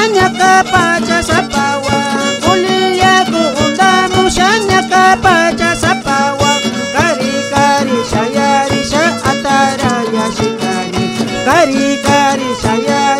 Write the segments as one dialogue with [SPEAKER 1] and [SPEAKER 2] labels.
[SPEAKER 1] shanyaka pacha sapawa. Kuliyaku undamu shanyaka pacha sapawa. Kari kari shayarisha ataraya shikani kari kari shayarisha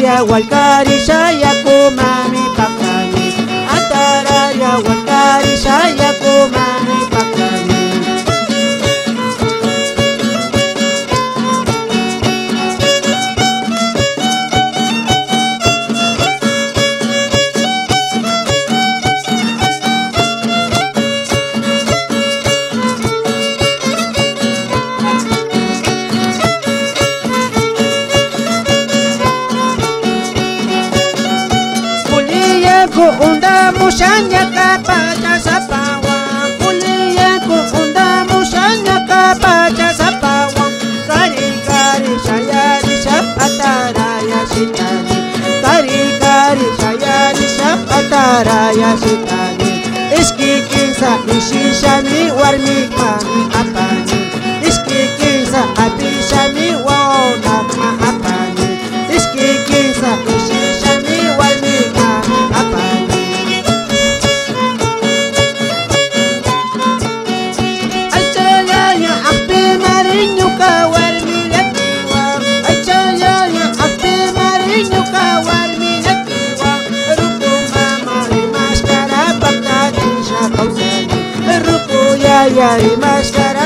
[SPEAKER 1] Ataraya walkari shaya kumami pakani Ataraya walkari shaya kumami ko unda mushanya kapacha sapawa Kuliya ko unda mushanya kapacha sapawa Kari kari shayari shapataraya shitani. Kari kari shayari shapataraya shitani. Iski kinsa ishishami warmi mami Rupo, ya, ya, y máscara